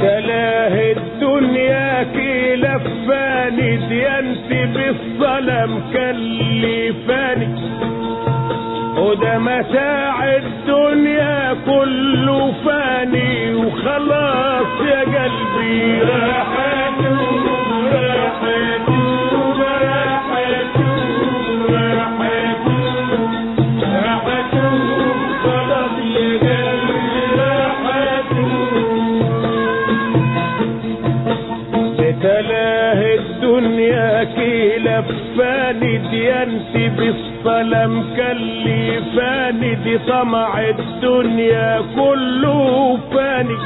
تلاه الدنيا كي لفاني ديانتي بالظلم كلفاني. وده متاع الدنيا كله فاني وخلاص يا قلبي راحته بتلاه الدنيا كي لفاني ديانتي بالصلاة مكلفاني دي طمع الدنيا كله فاني.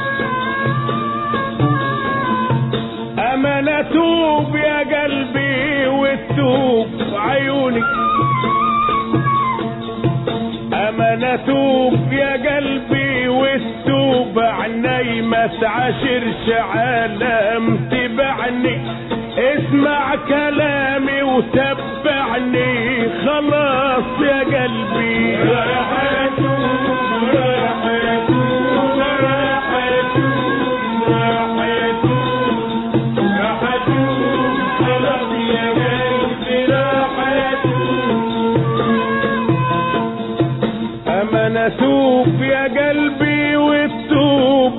أما توب يا قلبي وتوب عيوني. أما توب يا قلبي والتوب عني ما تعاشرش عالم عني اسمع كلامي وتبعني. خلاص يا قلبي. راحت راحت يا قلبي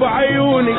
عيوني.